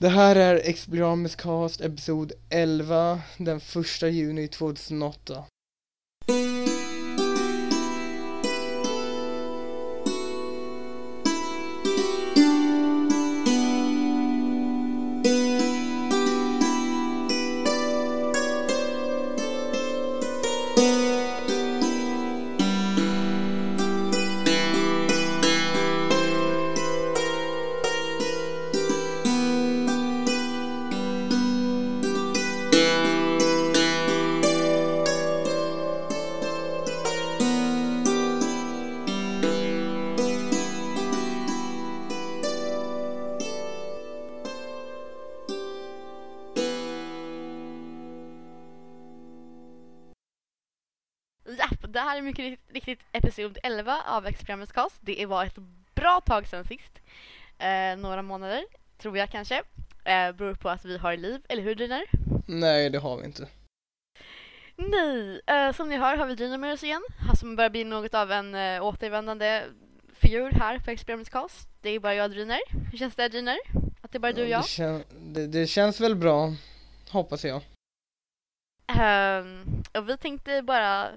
Det här är Expelliarmus Cast episod 11 den 1 juni 2008. Det här är mycket rikt- riktigt episod 11 av Expremmets cast. Det var ett bra tag sedan sist. Eh, några månader, tror jag kanske. Eh, beror på att vi har liv, eller hur Driner? Nej, det har vi inte. Nej, eh, som ni hör har vi Driner med oss igen. Han som börjar bli något av en eh, återvändande figur här på Expremmets cast. Det är bara jag och Driner. Hur känns det Driner? Att det är bara du och jag? Det, kän det, det känns väl bra, hoppas jag. Ehm, och vi tänkte bara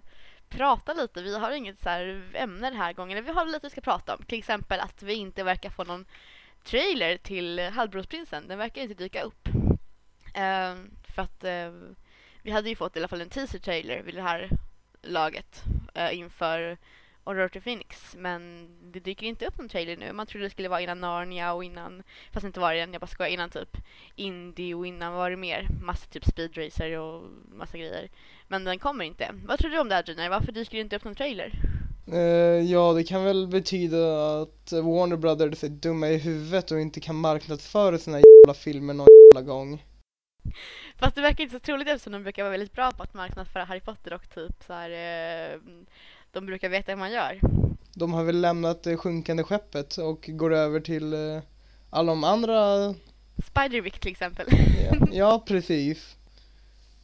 prata lite. Vi har inget så här ämne den här gången. Vi har lite vi ska prata om. Till exempel att vi inte verkar få någon trailer till Halvbrorsprinsen. Den verkar inte dyka upp. Ehm, för att eh, vi hade ju fått i alla fall en teaser trailer vid det här laget eh, inför Aurora to Phoenix. Men det dyker inte upp någon trailer nu. Man trodde det skulle vara innan Narnia och innan, fast inte var det jag bara skojar, innan typ Indie och innan var det mer? Massa typ speedracer och massa grejer. Men den kommer inte. Vad tror du om det här Gina? Varför dyker det inte upp någon trailer? Eh, ja, det kan väl betyda att Warner Brothers är dumma i huvudet och inte kan marknadsföra sina jävla filmer någon jävla gång. Fast det verkar inte så troligt eftersom de brukar vara väldigt bra på att marknadsföra Harry Potter och typ så här. Eh, de brukar veta hur man gör. De har väl lämnat det sjunkande skeppet och går över till eh, alla de andra Spiderwick till exempel. Ja, ja, precis.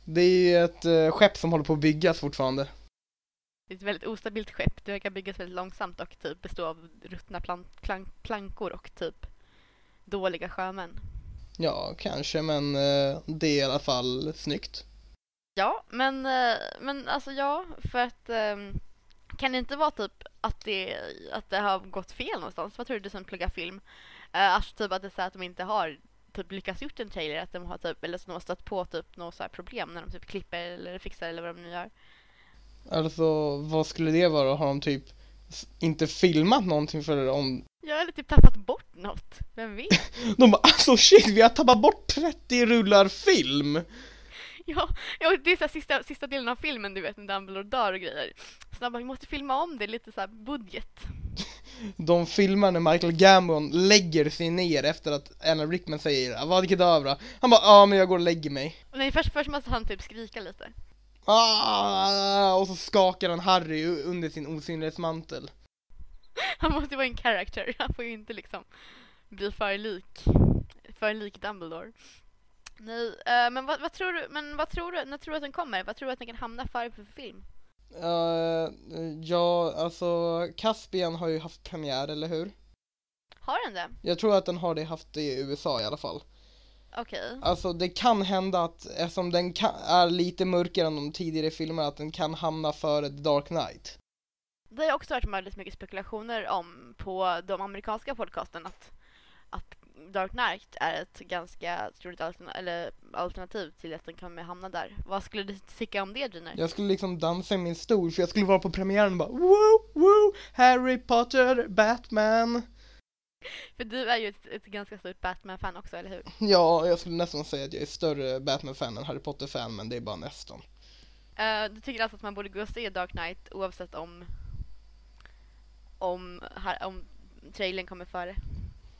Det är ju ett eh, skepp som håller på att byggas fortfarande. Det är ett väldigt ostabilt skepp. Det verkar byggas väldigt långsamt och typ bestå av ruttna plan- plank- plankor och typ dåliga sjömän. Ja, kanske, men eh, det är i alla fall snyggt. Ja, men, men alltså ja, för att ehm, kan det inte vara typ att det, att det har gått fel någonstans? Vad tror du som pluggar film? Uh, alltså typ att det är så att de inte har typ lyckats gjort en trailer, att de har typ, eller att de har stött på typ något så problem när de typ klipper eller fixar eller vad de nu gör. Alltså, vad skulle det vara? Har de typ inte filmat någonting för om... Jag har typ tappat bort något, vem vet? De bara alltså shit, vi har tappat bort 30 rullar film! Ja, ja det är så sista, sista delen av filmen du vet när Dumbledore dör och grejer. Så de bara, vi måste filma om det, lite så här budget. De filmar när Michael Gambon lägger sig ner efter att Anna Rickman säger vad kedavra. Han bara ja men jag går och lägger mig. Nej, först, först måste han typ skrika lite. Ah, och så skakar han Harry under sin osynlighetsmantel. Han måste vara en character, han får ju inte liksom bli för lik, för lik Dumbledore. Nej, eh, men vad, vad tror du, men vad tror du, när tror du att den kommer? Vad tror du att den kan hamna för för film? Uh, ja, alltså Caspian har ju haft premiär, eller hur? Har den det? Jag tror att den har det haft det i USA i alla fall. Okej. Alltså det kan hända att, eftersom den kan, är lite mörkare än de tidigare filmerna, att den kan hamna före The Dark Knight. Det har också hört väldigt mycket spekulationer om på de amerikanska podcasten att, att Dark Knight är ett ganska troligt alterna- eller alternativ till att den kommer hamna där. Vad skulle du tycka om det Gina? Jag skulle liksom dansa i min stol, för jag skulle vara på premiären och bara woo, woo, Harry Potter, Batman. För du är ju ett, ett ganska stort Batman-fan också, eller hur? Ja, jag skulle nästan säga att jag är större Batman-fan än Harry Potter-fan, men det är bara nästan. Eh, du tycker alltså att man borde gå och se Dark Knight oavsett om om, om trailern kommer före?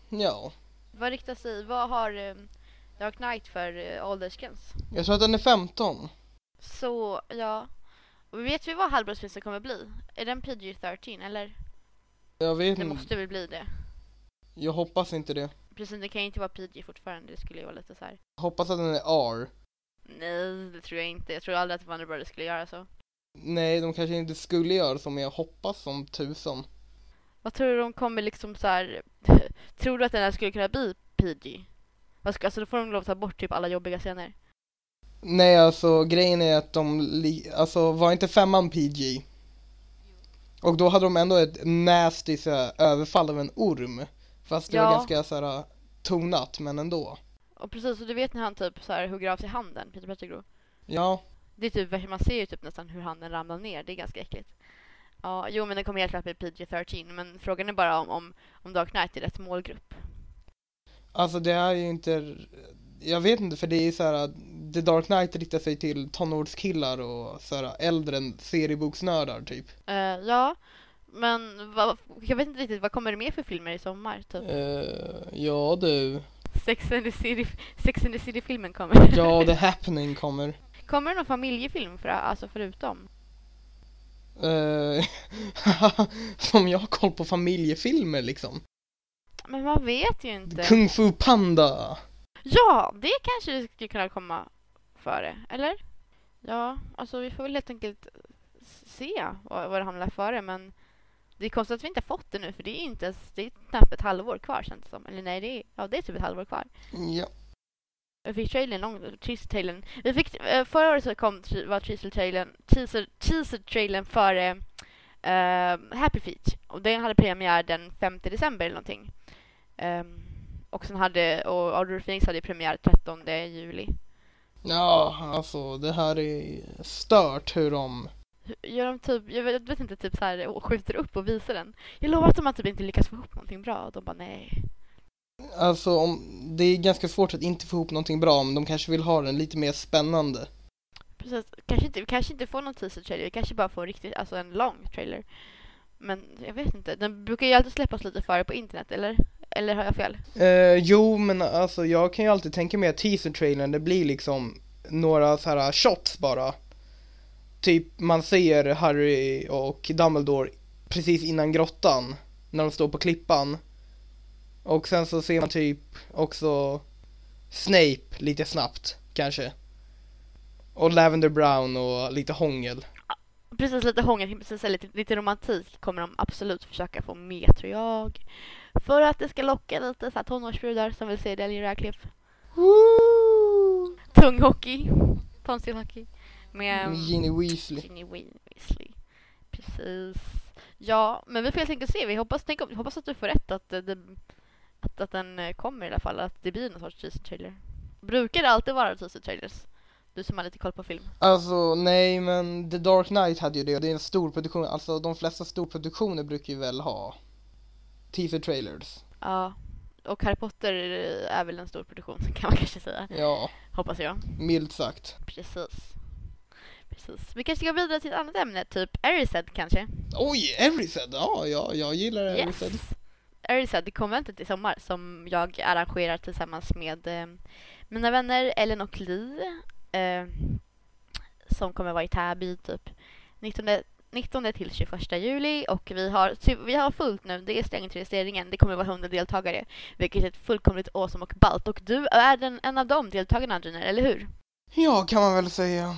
Ja, Vad riktar sig, vad har eh, Dark Knight för uh, åldersgräns? jag tror att den är 15. Så, ja. Och vet vi vad halvbrorsprinsen kommer bli? Är den PG-13 eller? Jag vet Det inte, måste väl bli det. jag hoppas inte det. Precis, det kan ju inte vara PG fortfarande. Det skulle ju vara lite så här. Jag hoppas att den är R. Nej, det tror jag inte. Jag tror aldrig att Warner Brothers skulle göra så. Nej, de kanske inte skulle göra så, men jag hoppas som tusan. Vad tror du de kommer liksom så här... tror du att den här skulle kunna bli PG? Alltså då får de lov att ta bort typ alla jobbiga scener. Nej, alltså grejen är att de, alltså var inte femman PG? Och då hade de ändå ett nasty så här, överfall av en orm. Fast det Ja. var ganska så här tonat, men ändå. Och precis, och du vet när han typ så här hugger av sig handen, Peter Pettigrew. Ja, Det är typ, man ser ju typ nästan hur handen ramlar ner, det är ganska äckligt. Ja, jo men den kommer helt klart bli PG-13, men frågan är bara om, om, om Dark Knight är rätt målgrupp. alltså det är ju inte, jag vet inte för det är så här att The Dark Knight riktar sig till tonårskillar och så här äldre än serieboksnördar typ. Eh, ja, men vad, jag vet inte riktigt, vad kommer det mer för filmer i sommar? Typ? Eh, ja du, Sex and the City, City-filmen kommer. ja The Happening kommer. Kommer det någon familjefilm för, alltså förutom? Eh, som jag har koll på familjefilmer liksom. Men man vet ju inte. Kung Fu Panda. Ja, det kanske skulle kunna komma före, eller? Ja, alltså vi får väl helt enkelt se vad, vad det hamnar före, men det är konstigt att vi inte har fått det nu, för det är inte ens, det är knappt ett halvår kvar känns det som. Eller nej, det är, ja, det är typ ett halvår kvar. Ja. Vi fick trailern, lång, teaser-trailern. Vi fick, eh, förra året så kom, var teaser-trailern, teaser, teaser-trailern före eh, Happy Feet. Och den hade premiär den 5 december eller någonting. Ehm, och sen hade, och of Phoenix hade premiär 13 juli. Ja, alltså det här är stört hur de Gör de typ, jag vet, jag vet inte, typ så här skjuter upp och visar den. Jag lovar att de har typ inte lyckats få ihop någonting bra. Och de bara nej. Alltså om, det är ganska svårt att inte få ihop någonting bra men de kanske vill ha den lite mer spännande. Precis, kanske inte, vi kanske inte får någon teaser-trailer, vi kanske bara får riktigt, alltså en lång trailer. Men jag vet inte, den brukar ju alltid släppas lite före på internet, eller? Eller har jag fel? Eh, jo men alltså jag kan ju alltid tänka mig att teaser-trailern det blir liksom några så här shots bara. Typ man ser Harry och Dumbledore precis innan grottan när de står på klippan. Och sen så ser man typ också Snape lite snabbt kanske. Och Lavender Brown och lite hångel. Precis, lite hångel, precis, lite, lite romantik kommer de absolut försöka få med, tror jag. För att det ska locka lite så här tonårsbrudar som vill se Daniel Radcliffe. Woo! Tung hockey, tonsilhockey. Med Ginny Weasley. Ginny Weasley. Precis. Ja, men vi får helt enkelt se. Vi hoppas, tänk, om- hoppas att du får rätt att, det, att, att den eh, kommer i alla fall. Att det blir någon sorts teaser-trailer. Brukar det alltid vara teaser-trailers? Du som har lite koll på film. Alltså nej men The Dark Knight hade ju det det är en stor produktion, alltså de flesta storproduktioner brukar ju väl ha teaser trailers. Ja. Och Harry Potter eh, är väl en stor produktion kan man kanske säga. Ja, Hoppas jag. milt sagt. Precis. Precis. Vi kanske ska vidare till ett annat ämne, typ Erised kanske? Oj, Erised, ja, ja jag gillar Erised. Yes! Erised, konventet i sommar som jag arrangerar tillsammans med eh, mina vänner Ellen och Li eh, som kommer vara i Täby typ 19, 19 till 21 juli och vi har, vi har fullt nu, det är stängt registreringen, det kommer vara 100 deltagare vilket är fullkomligt awesome och ballt och du är den, en av de deltagarna Giner, eller hur? Ja, kan man väl säga.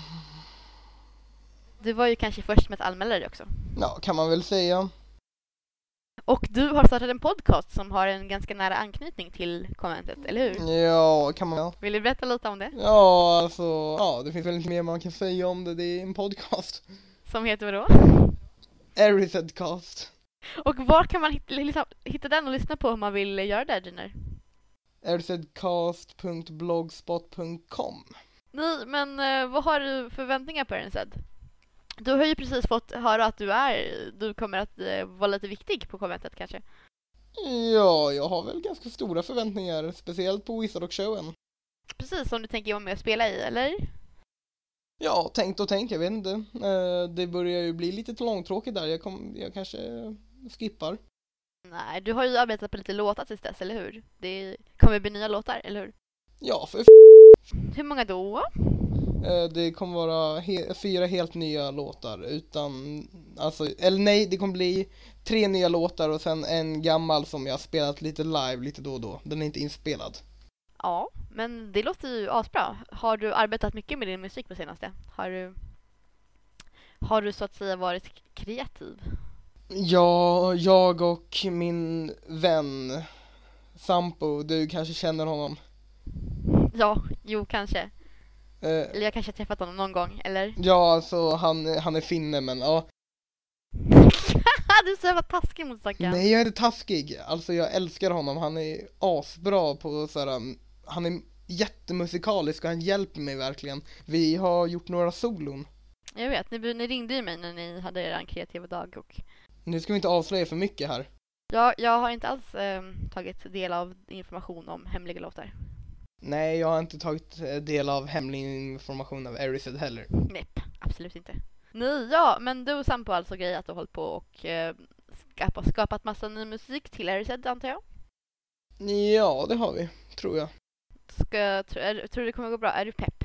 Du var ju kanske först med att anmäla dig också. Ja, kan man väl säga. Och du har startat en podcast som har en ganska nära anknytning till konventet, eller hur? Ja, kan man Vill du berätta lite om det? Ja, alltså, ja, det finns väl inte mer man kan säga om det, det är en podcast. Som heter vadå? Erisedcast. Och var kan man hitta, hitta, hitta den och lyssna på om man vill göra det, Giner? Erisedcast.blogspot.com Nej, men eh, vad har du för förväntningar på Zed? Du har ju precis fått höra att du är, du kommer att eh, vara lite viktig på konventet kanske? Ja, jag har väl ganska stora förväntningar, speciellt på Wizard och showen. Precis, som du tänker vara med och spela i, eller? Ja, tänkt och tänkt, jag vet inte. Eh, det börjar ju bli lite långtråkigt där, jag, kom, jag kanske skippar. Nej, du har ju arbetat på lite låtar tills dess, eller hur? Det kommer bli nya låtar, eller hur? Ja, för Hur många då? Eh, Det kommer vara he- fyra helt nya låtar utan, alltså, eller nej, det kommer bli tre nya låtar och sen en gammal som jag har spelat lite live lite då och då. Den är inte inspelad. Ja, men det låter ju asbra. Har du arbetat mycket med din musik på senaste? Har du, har du så att säga varit kreativ? Ja, jag och min vän Sampo, du kanske känner honom. Ja, jo kanske. Eh, Eller jag kanske har träffat honom någon gång, eller? ja, alltså han, han är finne men ja. du är så jävla taskig mot stackaren. Nej, jag är inte taskig. Alltså jag älskar honom. Han är asbra på såhär, um, han är jättemusikalisk och han hjälper mig verkligen. Vi har gjort några solon. Jag vet, ni, ni ringde ju mig när ni hade er kreativa dag och Nu ska vi inte avslöja för mycket här. jag, jag har inte alls eh, tagit del av information om hemliga låtar. Nej, jag har inte tagit eh, del av hemlig information av Erised heller. Nej, absolut inte. Nej, ja, men du och Sampo alltså grejat och hållit på och eh, skapat, skapat massa ny musik till Erised antar jag? Ja, det har vi, tror jag. Ska, tr är, tror du det kommer gå bra? Är du pepp?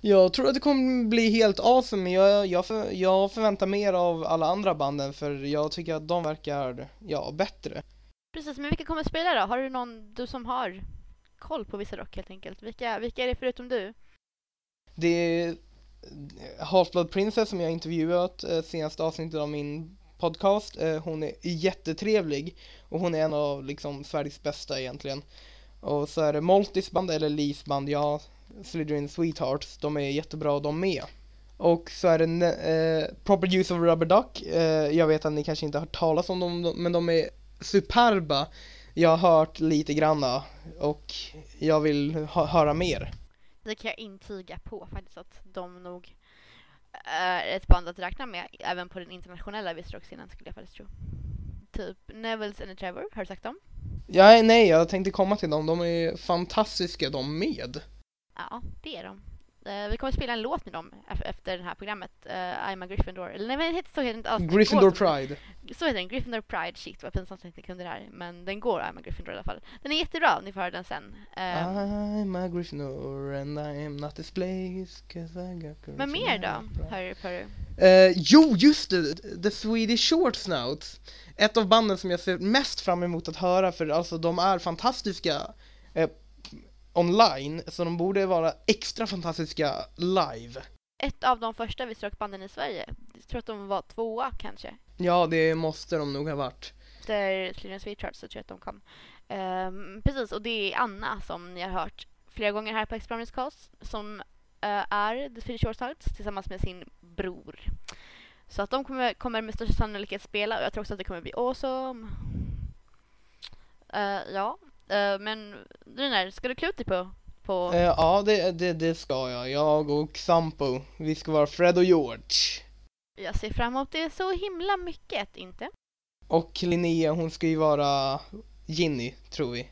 Jag tror att det kommer bli helt awesome, jag, jag, för, jag förväntar mer av alla andra banden för jag tycker att de verkar, ja, bättre. Precis, men vilka kommer spela då? Har du någon, du som har koll på vissa rock helt enkelt? Vilka, vilka är det förutom du? Det är Half-Blood Princess som jag intervjuat eh, senaste avsnittet av min podcast. Eh, hon är jättetrevlig och hon är en av liksom Sveriges bästa egentligen. Och så är det Moltis band eller Lees band, ja, Slytherin Sweethearts, de är jättebra de med. Och så är det eh, Proper Use of Rubber Duck, eh, jag vet att ni kanske inte har hört talas om dem, men de är superba. Jag har hört lite granna och jag vill höra mer. Det kan jag intyga på faktiskt att de nog är ett band att räkna med även på den internationella visrockscenen skulle jag faktiskt tro. Typ Nevils and Trevor, har du sagt dem? Ja, nej, jag tänkte komma till dem. De är fantastiska de med. Ja, det är de. Eh, vi kommer spela en låt med dem ef- efter det här programmet, uh, I'm a Gryffindor. Eller nej, men det heter så heter inte alls. Gryffindor Pride. Så heter den, Gryffindor Pride. Shit vad pinsamt att jag inte kunde det här. Men den går I'm a Gryffindor i alla fall. Den är jättebra, ni får höra den sen. Eh, I'm a Gryffindor and I am not this place 'cause I got courage men mer då. Harry Perry? Eh, jo, just det! The Swedish Short Snouts. Ett av banden som jag ser mest fram emot att höra för alltså de är fantastiska eh, online, så de borde vara extra fantastiska live. Ett av de första visrockbanden i Sverige. Jag tror att de var tvåa kanske. Ja, det måste de nog ha varit. Där Slytherin Sweethearts så tror jag att de kom. Ehm, precis, och det är Anna som ni har hört flera gånger här på Experiments Cast som eh, är The Swedish Short Snouts tillsammans med sin bror. Så att de kommer, kommer med största sannolikhet spela och jag tror också att det kommer bli awesome. Eh, ja, uh, men Runar, ska du klä ut dig på, på Eh, ja, det, det, det ska jag. Jag och Sampo, vi ska vara Fred och George. Jag ser fram emot det så himla mycket, inte? Och Linnea, hon ska ju vara Ginny, tror vi.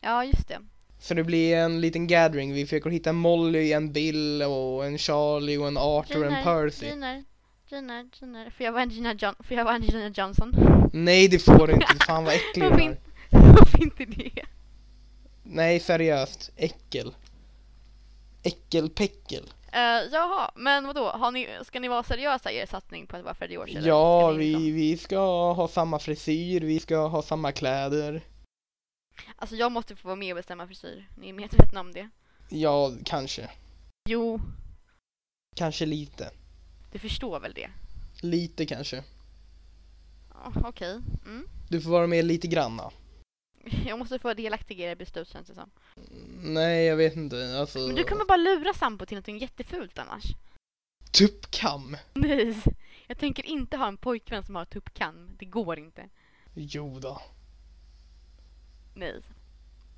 Ja, just det. Så det blir en liten gathering. Vi försöker hitta Molly, en Bill och en Charlie och en Arthur och en Percy. Gina, Gina, Gina. Får jag vara en Gina, John, får jag vara en Gina Johnson? Nej, det får du inte. Fan vad äcklig du är. Varför inte det? Nej, seriöst. Äckel. Äckelpäckel. Uh, jaha, men vadå? Har ni, ska ni vara seriösa i er satsning på att vara George? eller Ja, ni liksom- vi, vi ska ha samma frisyr, vi ska ha samma kläder. Alltså jag måste få vara med och bestämma frisyr. Ni är medvetna om det? Ja, kanske. Jo, Kanske lite. du förstår väl det? Lite kanske. Okej. Mm. Du får vara med lite granna. Jag måste få delaktig i era beslut känns det som. Nej, jag vet inte. Alltså... Men du kommer bara lura Sampo till något jättefult annars. Tuppkam. Nej, jag tänker inte ha en pojkvän som har tuppkam. Det går inte. Jo då. Nej.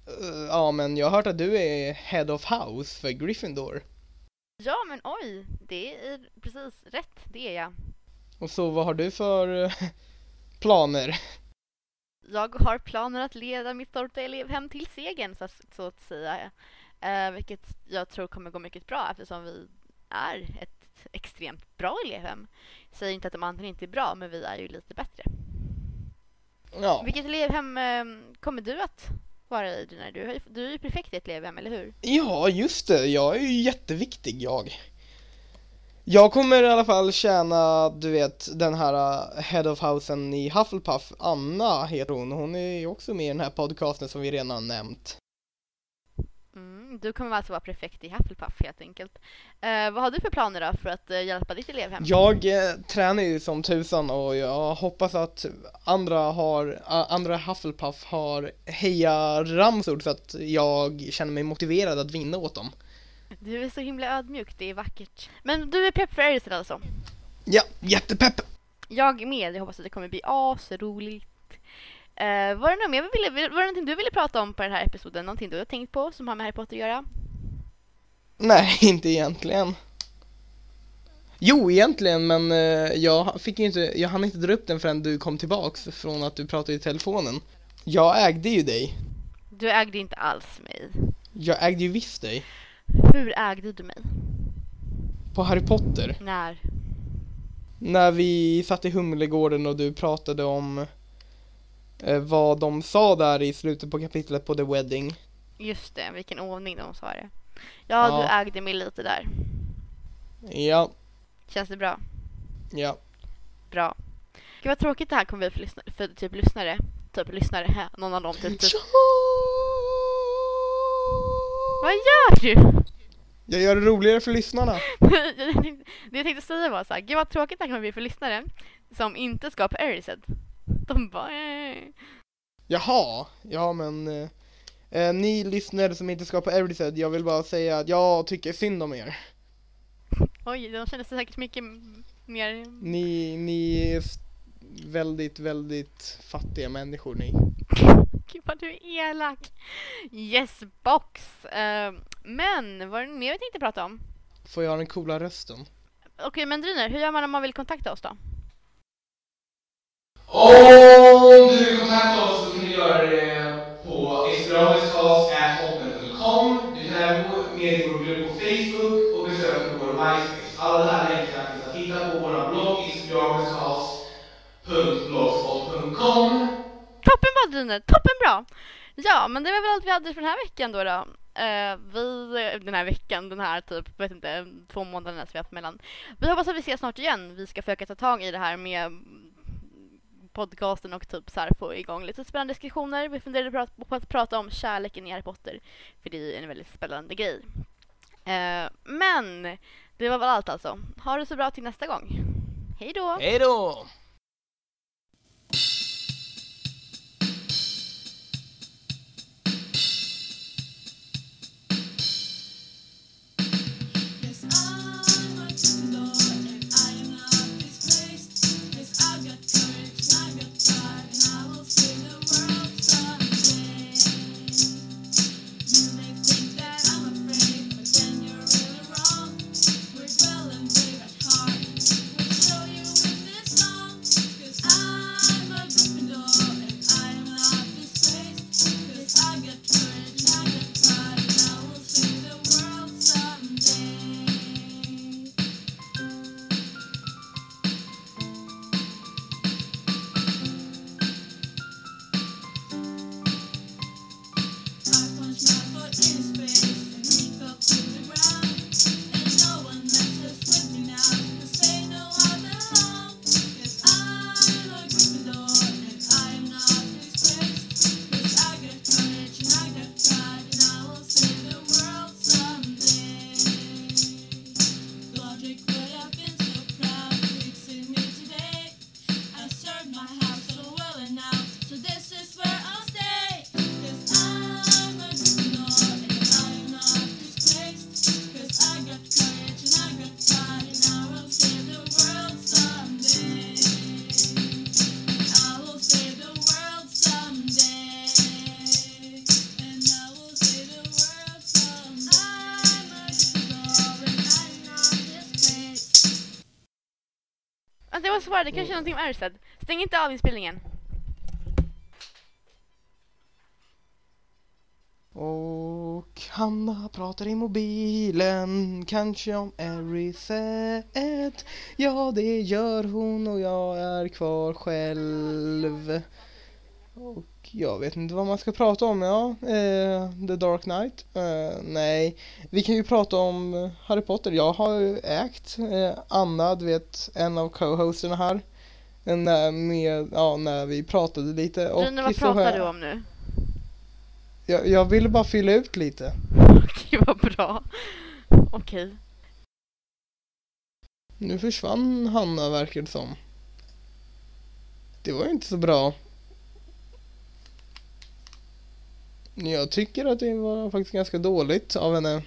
Eh, ja, men jag har hört att du är head of house för Gryffindor. Ja, men oj, det är precis rätt. Det är jag. Och så vad har du för eh, planer? Jag har planer att leda mitt stolta elevhem till segern, så, så att säga. Eh, vilket jag tror kommer gå mycket bra eftersom vi är ett extremt bra elevhem. Jag säger inte att de andra inte är bra, men vi är ju lite bättre. Ja. Vilket elevhem eh, kommer du att vara i? När du, du är ju perfekt i ett elevhem, eller hur? Ja, just det. Jag är ju jätteviktig, jag. Jag kommer i alla fall tjäna, du vet, den här uh, head of housen i Hufflepuff, Anna heter hon. Hon är ju också med i den här podcasten som vi redan har nämnt. Mm, du kommer alltså vara prefekt i Hufflepuff helt enkelt. Eh, vad har du för planer då för att eh, hjälpa ditt elevhem? Jag eh, tränar ju som tusan och jag hoppas att andra har, andra Hufflepuff har heja-ramsor så att jag känner mig motiverad att vinna åt dem. Du är så himla ödmjuk, det är vackert. Men du är pepp för Erised alltså? Ja, jättepepp! Jag med, jag hoppas att det kommer bli asroligt. Eh, var det något mer vi ville, var det någonting du ville prata om på den här episoden? Någonting du har tänkt på som har med Harry Potter att göra? Nej, inte egentligen. Jo, egentligen, men eh, jag fick ju inte, jag hann inte dra upp den förrän du kom tillbaks från att du pratade i telefonen. Jag ägde ju dig. Du ägde inte alls mig. Jag ägde ju visst dig. Hur ägde du mig? På Harry Potter. När? När vi satt i Humlegården och du pratade om eh, vad de sa där i slutet på kapitlet på The Wedding. Just det, vilken ordning de sa det. Ja, Ja. du ägde mig lite där. Ja, Känns det bra? ja. Bra. Gud vad tråkigt det här kommer bli för, lyssnare, för typ lyssnare. Typ lyssnare, här, någon av dem typ. typ. Vad gör du? Jag gör det roligare för lyssnarna. det jag tänkte säga var så här, gud vad tråkigt det här kommer bli för lyssnare som inte ska på Erised. De bara eh. Jaha, ja men eh, eh, ni lyssnare som inte ska på Erised, jag vill bara säga att jag tycker synd om er. Oj, de känner sig säkert mycket mer... Ni, ni är väldigt, väldigt fattiga människor ni. Vad du är elak. Yes box. Eh, men vad är det mer vi tänkte prata om? Får jag ha den coola rösten? Okej men Driner, hur gör man om man vill kontakta oss då? Om Toppen toppen bra! Ja, men det var väl allt vi hade för den här veckan då. då. Uh, vi, den här veckan, den här typ, vet inte, två månaderna som vi har haft mellan. Vi hoppas att vi ses snart igen. Vi ska försöka ta tag i det här med podcasten och typ så här få igång lite spännande diskussioner. Vi funderade på att- prata om kärleken i Harry Potter, för det är en väldigt spännande grej. Uh, men det var väl allt alltså. Ha det så bra till nästa gång. Hej då! Hej då! Svara. Det kanske är någonting med Erised. Stäng inte av inspelningen. Och Hanna pratar i mobilen, kanske om Erised. Ja, det gör hon och jag är kvar själv. Och jag vet inte vad man ska prata om, ja. Eh, The Dark Knight? Eh, nej. Vi kan ju prata om Harry Potter. Jag har ju ägt eh, Anna, du vet, en av co-hosterna här. När, med, ja, när vi pratade lite. Och Rune, vad pratar jag- du om nu? Jag, jag ville bara fylla ut lite. Okej, vad bra. Okej. Nu försvann Hanna verkar det som. Det var ju inte så bra. Jag tycker att det var faktiskt ganska dåligt av henne.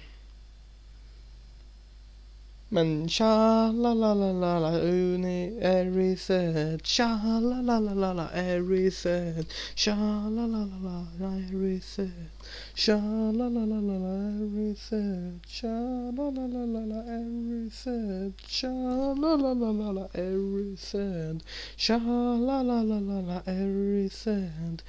Men tja la la la la la uni eriset tja la la la la la eriset tja la la la la la eriset tja la la la la la eriset tja la la la la la eriset tja la la la la la eriset tja la la la la la eriset